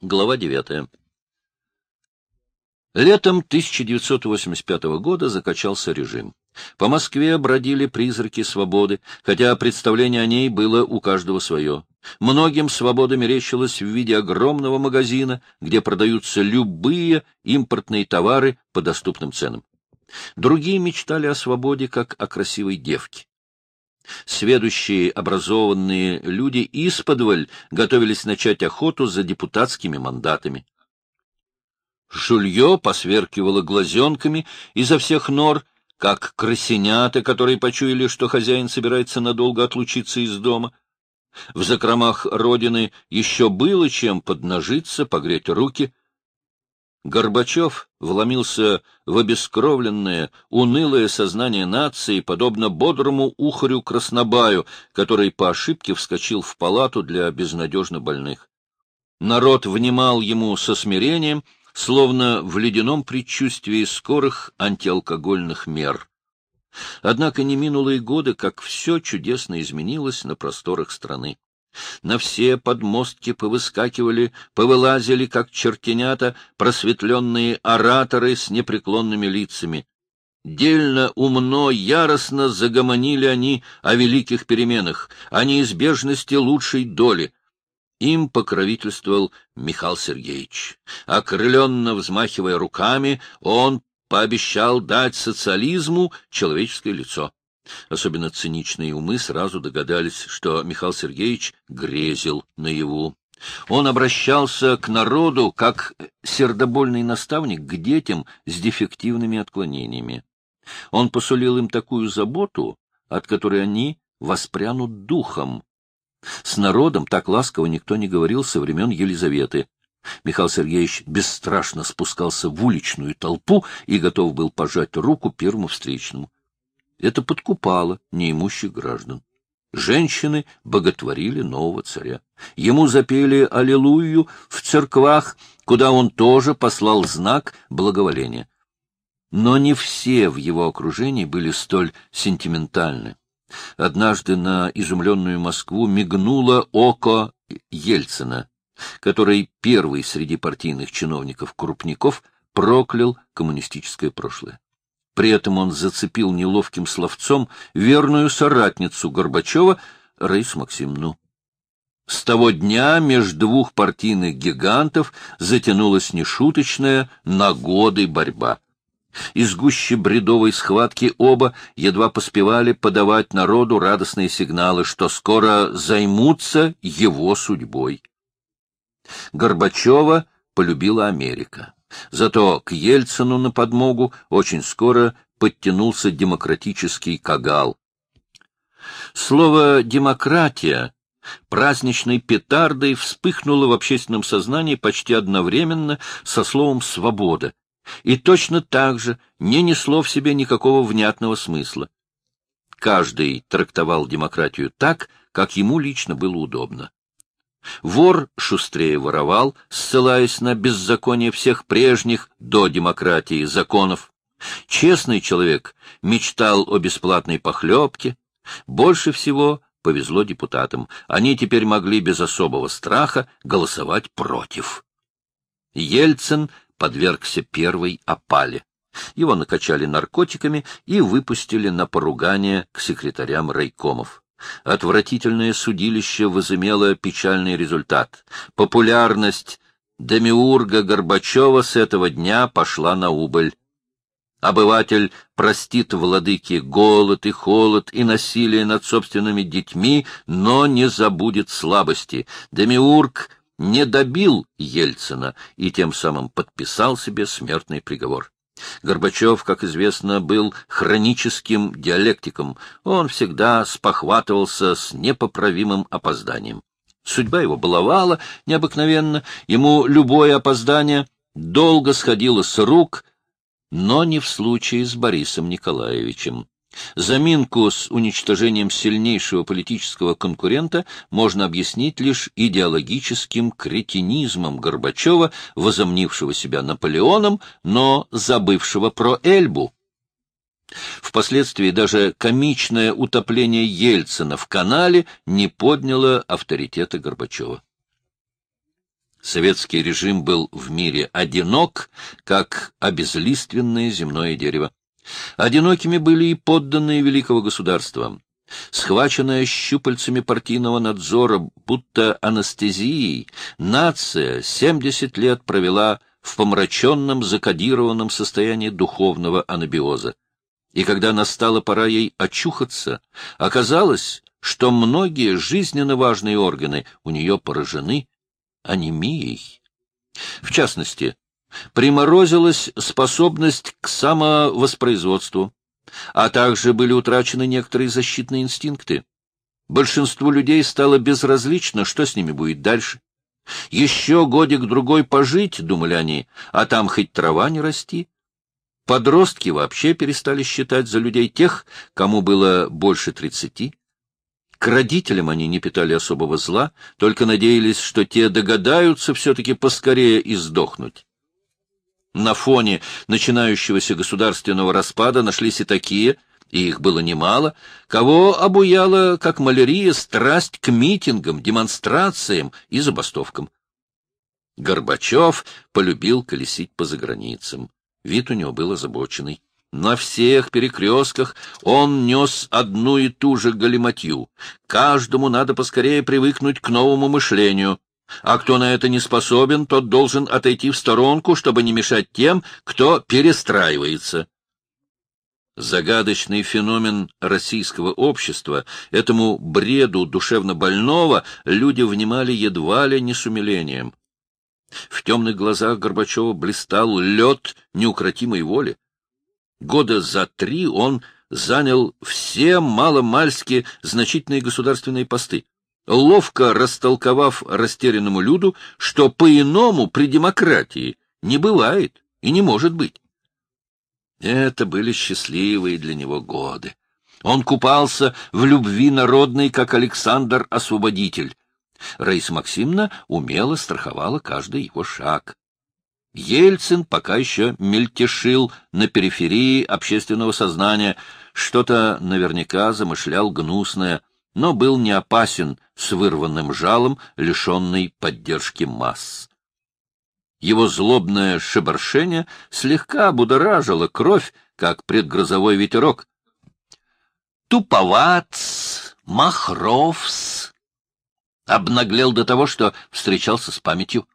Глава 9. Летом 1985 года закачался режим. По Москве бродили призраки свободы, хотя представление о ней было у каждого свое. Многим свобода мерещилась в виде огромного магазина, где продаются любые импортные товары по доступным ценам. Другие мечтали о свободе, как о красивой девке. Сведущие, образованные люди исподволь готовились начать охоту за депутатскими мандатами. Жулье посверкивало глазенками изо всех нор, как крысенята, которые почуяли, что хозяин собирается надолго отлучиться из дома. В закромах родины еще было чем поднажиться, погреть руки. Горбачев вломился в обескровленное, унылое сознание нации, подобно бодрому ухарю Краснобаю, который по ошибке вскочил в палату для безнадежно больных. Народ внимал ему со смирением — словно в ледяном предчувствии скорых антиалкогольных мер. Однако не минуло и годы, как все чудесно изменилось на просторах страны. На все подмостки повыскакивали, повылазили, как чертенята, просветленные ораторы с непреклонными лицами. Дельно, умно, яростно загомонили они о великих переменах, о неизбежности лучшей доли, им покровительствовал Михаил Сергеевич. Окрыленно взмахивая руками, он пообещал дать социализму человеческое лицо. Особенно циничные умы сразу догадались, что Михаил Сергеевич грезил наяву. Он обращался к народу как сердобольный наставник к детям с дефективными отклонениями. Он посулил им такую заботу, от которой они воспрянут духом, с народом так ласково никто не говорил со времен Елизаветы. Михаил Сергеевич бесстрашно спускался в уличную толпу и готов был пожать руку первому встречному. Это подкупало неимущих граждан. Женщины боготворили нового царя. Ему запели «Аллилуйю» в церквах, куда он тоже послал знак благоволения. Но не все в его окружении были столь сентиментальны. Однажды на изумленную Москву мигнуло око Ельцина, который первый среди партийных чиновников-крупников проклял коммунистическое прошлое. При этом он зацепил неловким словцом верную соратницу Горбачева Раису Максимовну. С того дня между двух партийных гигантов затянулась нешуточная на годы борьба. Из гуще бредовой схватки оба едва поспевали подавать народу радостные сигналы, что скоро займутся его судьбой. Горбачева полюбила Америка. Зато к Ельцину на подмогу очень скоро подтянулся демократический кагал. Слово «демократия» праздничной петардой вспыхнуло в общественном сознании почти одновременно со словом «свобода», и точно так же не несло в себе никакого внятного смысла. Каждый трактовал демократию так, как ему лично было удобно. Вор шустрее воровал, ссылаясь на беззаконие всех прежних до демократии законов. Честный человек мечтал о бесплатной похлебке. Больше всего повезло депутатам. Они теперь могли без особого страха голосовать против. Ельцин подвергся первой опале. Его накачали наркотиками и выпустили на поругание к секретарям райкомов. Отвратительное судилище возымело печальный результат. Популярность Демиурга Горбачева с этого дня пошла на убыль. Обыватель простит владыке голод и холод и насилие над собственными детьми, но не забудет слабости. Демиург не добил Ельцина и тем самым подписал себе смертный приговор. Горбачев, как известно, был хроническим диалектиком. Он всегда спохватывался с непоправимым опозданием. Судьба его баловала необыкновенно, ему любое опоздание долго сходило с рук, но не в случае с Борисом Николаевичем. Заминку с уничтожением сильнейшего политического конкурента можно объяснить лишь идеологическим кретинизмом Горбачева, возомнившего себя Наполеоном, но забывшего про Эльбу. Впоследствии даже комичное утопление Ельцина в канале не подняло авторитета Горбачева. Советский режим был в мире одинок, как обезлиственное земное дерево. Одинокими были и подданные великого государства. Схваченная щупальцами партийного надзора, будто анестезией, нация семьдесят лет провела в помраченном, закодированном состоянии духовного анабиоза. И когда настала пора ей очухаться, оказалось, что многие жизненно важные органы у нее поражены анемией. В частности, приморозилась способность к самовоспроизводству, а также были утрачены некоторые защитные инстинкты. Большинству людей стало безразлично, что с ними будет дальше. Еще годик-другой пожить, думали они, а там хоть трава не расти. Подростки вообще перестали считать за людей тех, кому было больше тридцати. К родителям они не питали особого зла, только надеялись, что те догадаются все-таки поскорее и сдохнуть. На фоне начинающегося государственного распада нашлись и такие, и их было немало, кого обуяла, как малярия, страсть к митингам, демонстрациям и забастовкам. Горбачев полюбил колесить по заграницам. Вид у него был озабоченный. На всех перекрестках он нес одну и ту же галиматью. Каждому надо поскорее привыкнуть к новому мышлению. А кто на это не способен, тот должен отойти в сторонку, чтобы не мешать тем, кто перестраивается. Загадочный феномен российского общества, этому бреду душевно больного, люди внимали едва ли не с умилением. В темных глазах Горбачева блистал лед неукротимой воли. Года за три он занял все маломальски значительные государственные посты, ловко растолковав растерянному люду, что по-иному при демократии не бывает и не может быть. Это были счастливые для него годы. Он купался в любви народной, как Александр Освободитель. Раиса Максимовна умело страховала каждый его шаг. Ельцин пока еще мельтешил на периферии общественного сознания, что-то наверняка замышлял гнусное, но был не опасен с вырванным жалом, лишенный поддержки масс. Его злобное шебаршение слегка будоражило кровь, как предгрозовой ветерок. Туповат, махровс, обнаглел до того, что встречался с памятью.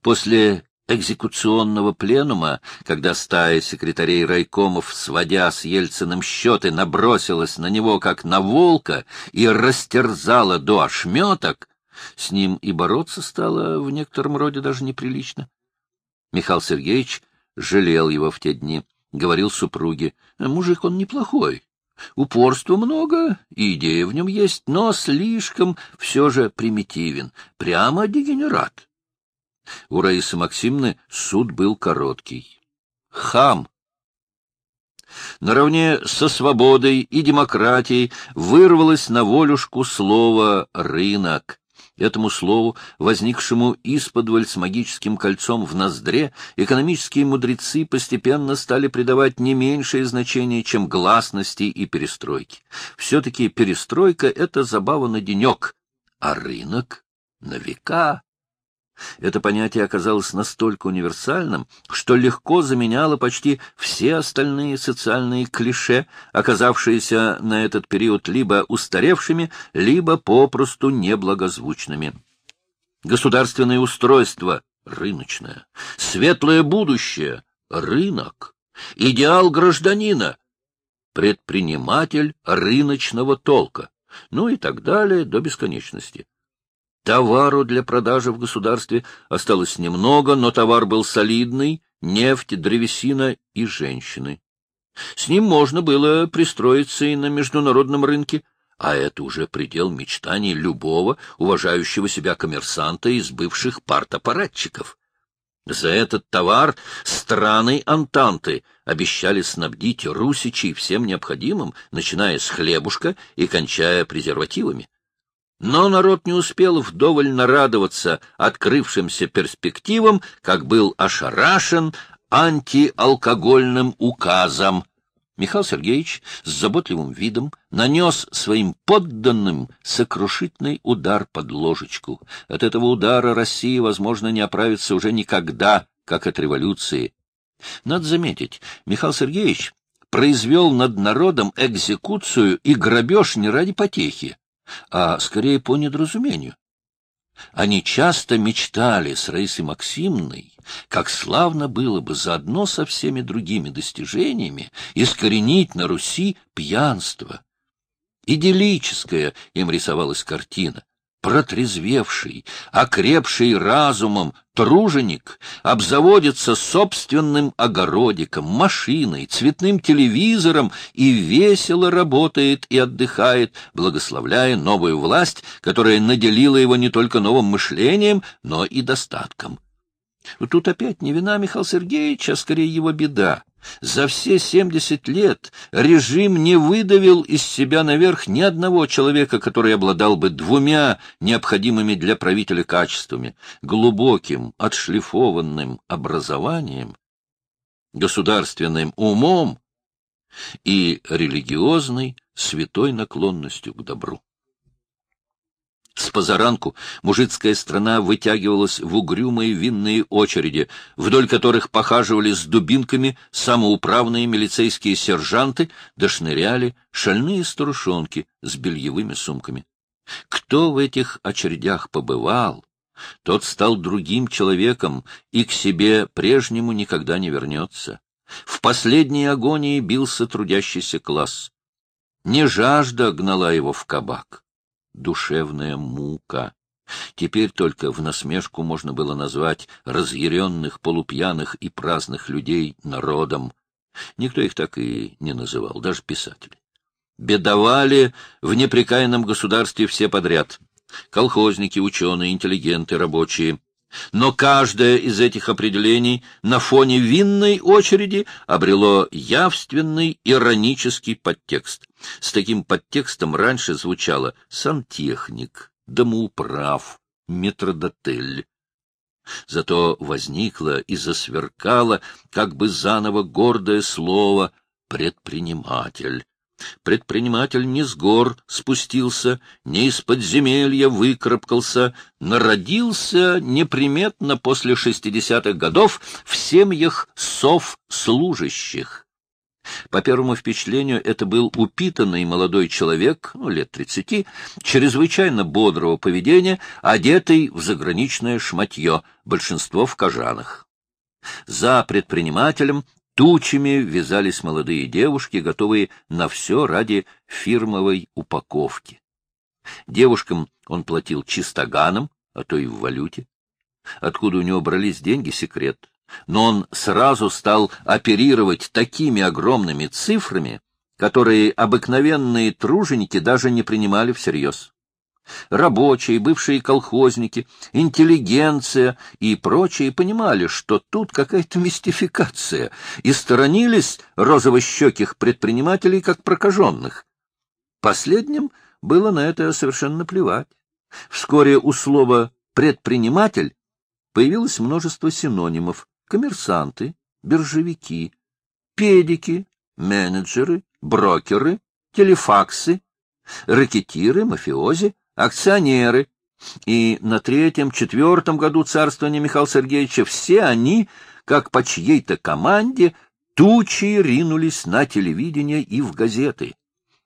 После экзекуционного пленума, когда стая секретарей райкомов, сводя с Ельциным счеты, набросилась на него, как на волка, и растерзала до ошметок, с ним и бороться стало в некотором роде даже неприлично. Михаил Сергеевич жалел его в те дни, говорил супруге, мужик он неплохой, упорства много, и идея в нем есть, но слишком все же примитивен, прямо дегенерат. У Раисы Максимны суд был короткий. Хам. Наравне со свободой и демократией вырвалось на волюшку слово «рынок». Этому слову, возникшему исподволь с магическим кольцом в ноздре, экономические мудрецы постепенно стали придавать не меньшее значение, чем гласности и перестройки. Все-таки перестройка — это забава на денек, а рынок — на века. Это понятие оказалось настолько универсальным, что легко заменяло почти все остальные социальные клише, оказавшиеся на этот период либо устаревшими, либо попросту неблагозвучными. Государственное устройство — рыночное, светлое будущее — рынок, идеал гражданина — предприниматель рыночного толка, ну и так далее до бесконечности. Товару для продажи в государстве осталось немного, но товар был солидный — нефть, древесина и женщины. С ним можно было пристроиться и на международном рынке, а это уже предел мечтаний любого уважающего себя коммерсанта из бывших партаппаратчиков. За этот товар страны Антанты обещали снабдить русичей всем необходимым, начиная с хлебушка и кончая презервативами. Но народ не успел вдоволь нарадоваться открывшимся перспективам, как был ошарашен антиалкогольным указом. Михаил Сергеевич с заботливым видом нанес своим подданным сокрушительный удар под ложечку. От этого удара Россия, возможно, не оправится уже никогда, как от революции. Надо заметить, Михаил Сергеевич произвел над народом экзекуцию и грабеж не ради потехи, а скорее по недоразумению. Они часто мечтали с Раисой Максимной, как славно было бы заодно со всеми другими достижениями искоренить на Руси пьянство. Идиллическая им рисовалась картина протрезвевший, окрепший разумом труженик обзаводится собственным огородиком, машиной, цветным телевизором и весело работает и отдыхает, благословляя новую власть, которая наделила его не только новым мышлением, но и достатком. Тут опять не вина Михаила Сергеевича, а скорее его беда. За все семьдесят лет режим не выдавил из себя наверх ни одного человека, который обладал бы двумя необходимыми для правителя качествами — глубоким, отшлифованным образованием, государственным умом и религиозной святой наклонностью к добру. С позаранку мужицкая страна вытягивалась в угрюмые винные очереди, вдоль которых похаживали с дубинками самоуправные милицейские сержанты, дошныряли шальные старушонки с бельевыми сумками. Кто в этих очередях побывал, тот стал другим человеком и к себе прежнему никогда не вернется. В последней агонии бился трудящийся класс. Не жажда гнала его в кабак душевная мука. Теперь только в насмешку можно было назвать разъяренных, полупьяных и праздных людей народом. Никто их так и не называл, даже писатели. Бедовали в непрекаянном государстве все подряд. Колхозники, ученые, интеллигенты, рабочие — но каждое из этих определений на фоне винной очереди обрело явственный иронический подтекст. С таким подтекстом раньше звучало «сантехник», «домоуправ», «метродотель». Зато возникло и засверкало как бы заново гордое слово «предприниматель». Предприниматель не с гор спустился, не из подземелья выкарабкался, народился неприметно после шестидесятых годов в семьях сов-служащих. По первому впечатлению, это был упитанный молодой человек, ну, лет тридцати, чрезвычайно бодрого поведения, одетый в заграничное шматье, большинство в кожанах. За предпринимателем Тучами вязались молодые девушки, готовые на все ради фирмовой упаковки. Девушкам он платил чистоганом, а то и в валюте. Откуда у него брались деньги — секрет. Но он сразу стал оперировать такими огромными цифрами, которые обыкновенные труженики даже не принимали всерьез. Рабочие, бывшие колхозники, интеллигенция и прочие понимали, что тут какая-то мистификация, и сторонились розовощеких предпринимателей как прокаженных. Последним было на это совершенно плевать. Вскоре у слова «предприниматель» появилось множество синонимов — коммерсанты, биржевики, педики, менеджеры, брокеры, телефаксы, ракетиры, мафиози, акционеры, и на третьем-четвертом году царствования Михаила Сергеевича все они, как по чьей-то команде, тучи ринулись на телевидение и в газеты.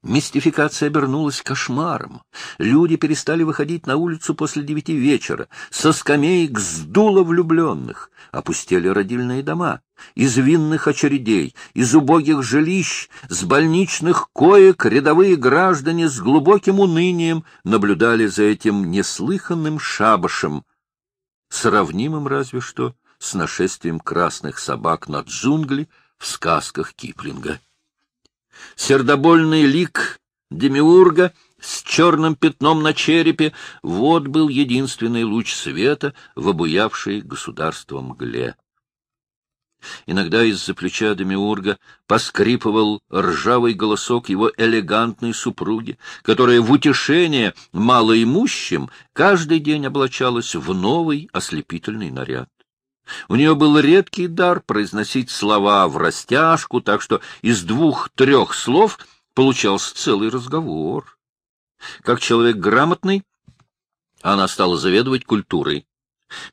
Мистификация обернулась кошмаром. Люди перестали выходить на улицу после девяти вечера. Со скамеек сдуло влюбленных. Опустели родильные дома. Из винных очередей, из убогих жилищ, с больничных коек рядовые граждане с глубоким унынием наблюдали за этим неслыханным шабашем, сравнимым разве что с нашествием красных собак на джунгли в сказках Киплинга сердобольный лик демиурга с черным пятном на черепе — вот был единственный луч света в обуявшей государство мгле. Иногда из-за плеча Демиурга поскрипывал ржавый голосок его элегантной супруги, которая в утешение малоимущим каждый день облачалась в новый ослепительный наряд. У нее был редкий дар произносить слова в растяжку, так что из двух-трех слов получался целый разговор. Как человек грамотный, она стала заведовать культурой.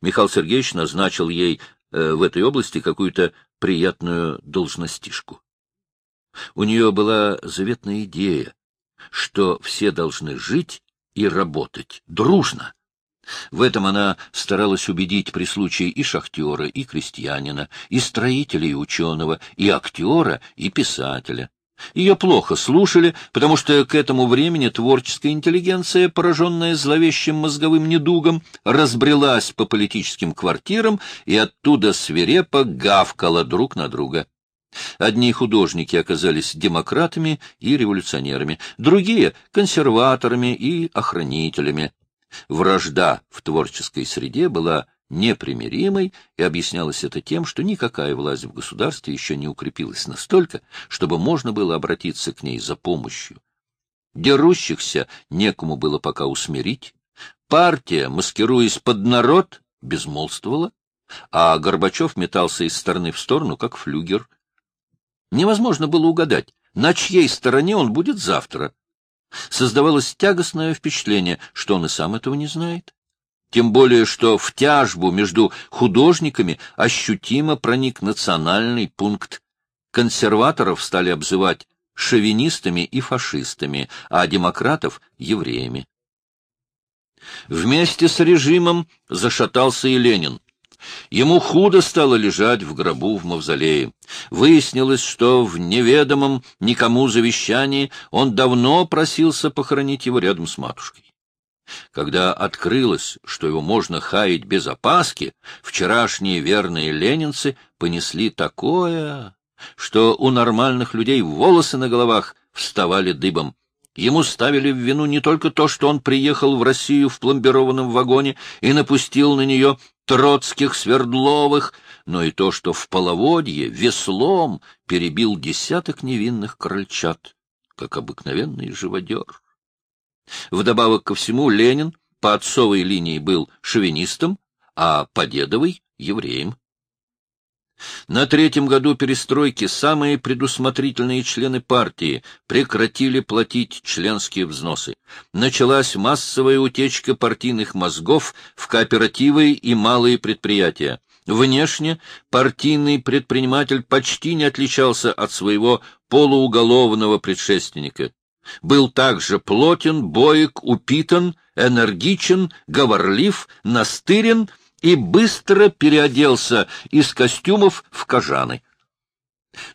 Михаил Сергеевич назначил ей э, в этой области какую-то приятную должностишку. У нее была заветная идея, что все должны жить и работать дружно. В этом она старалась убедить при случае и шахтера, и крестьянина, и строителя, и ученого, и актера, и писателя. Ее плохо слушали, потому что к этому времени творческая интеллигенция, пораженная зловещим мозговым недугом, разбрелась по политическим квартирам и оттуда свирепо гавкала друг на друга. Одни художники оказались демократами и революционерами, другие — консерваторами и охранителями. Вражда в творческой среде была непримиримой, и объяснялось это тем, что никакая власть в государстве еще не укрепилась настолько, чтобы можно было обратиться к ней за помощью. Дерущихся некому было пока усмирить, партия, маскируясь под народ, безмолвствовала, а Горбачев метался из стороны в сторону, как флюгер. Невозможно было угадать, на чьей стороне он будет завтра. Создавалось тягостное впечатление, что он и сам этого не знает. Тем более, что в тяжбу между художниками ощутимо проник национальный пункт. Консерваторов стали обзывать шовинистами и фашистами, а демократов — евреями. Вместе с режимом зашатался и Ленин. Ему худо стало лежать в гробу в мавзолее. Выяснилось, что в неведомом никому завещании он давно просился похоронить его рядом с матушкой. Когда открылось, что его можно хаять без опаски, вчерашние верные ленинцы понесли такое, что у нормальных людей волосы на головах вставали дыбом. Ему ставили в вину не только то, что он приехал в Россию в пломбированном вагоне и напустил на нее Троцких, Свердловых, но и то, что в половодье веслом перебил десяток невинных крольчат, как обыкновенный живодер. Вдобавок ко всему Ленин по отцовой линии был шовинистом, а по дедовой — евреем. На третьем году перестройки самые предусмотрительные члены партии прекратили платить членские взносы. Началась массовая утечка партийных мозгов в кооперативы и малые предприятия. Внешне партийный предприниматель почти не отличался от своего полууголовного предшественника. Был также плотен, боек, упитан, энергичен, говорлив, настырен — и быстро переоделся из костюмов в кожаны.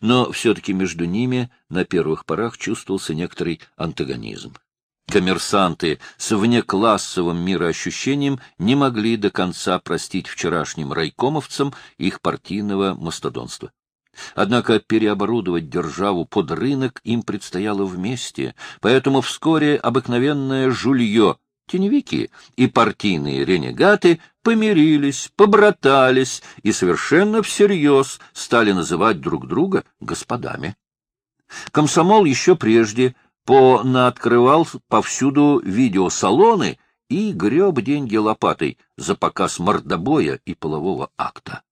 Но все-таки между ними на первых порах чувствовался некоторый антагонизм. Коммерсанты с внеклассовым мироощущением не могли до конца простить вчерашним райкомовцам их партийного мастодонства. Однако переоборудовать державу под рынок им предстояло вместе, поэтому вскоре обыкновенное жулье теневики и партийные ренегаты помирились, побратались и совершенно всерьез стали называть друг друга господами. Комсомол еще прежде понаоткрывал повсюду видеосалоны и греб деньги лопатой за показ мордобоя и полового акта.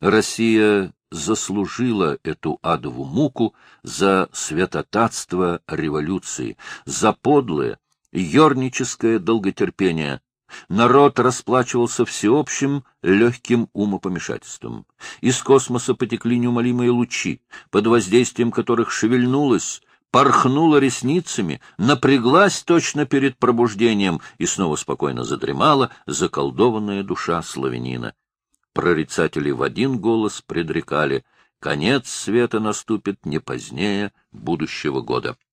Россия заслужила эту адову муку за святотатство революции, за подлое, ерническое долготерпение. Народ расплачивался всеобщим легким умопомешательством. Из космоса потекли неумолимые лучи, под воздействием которых шевельнулась, порхнула ресницами, напряглась точно перед пробуждением и снова спокойно задремала заколдованная душа славянина. Прорицатели в один голос предрекали — конец света наступит не позднее будущего года.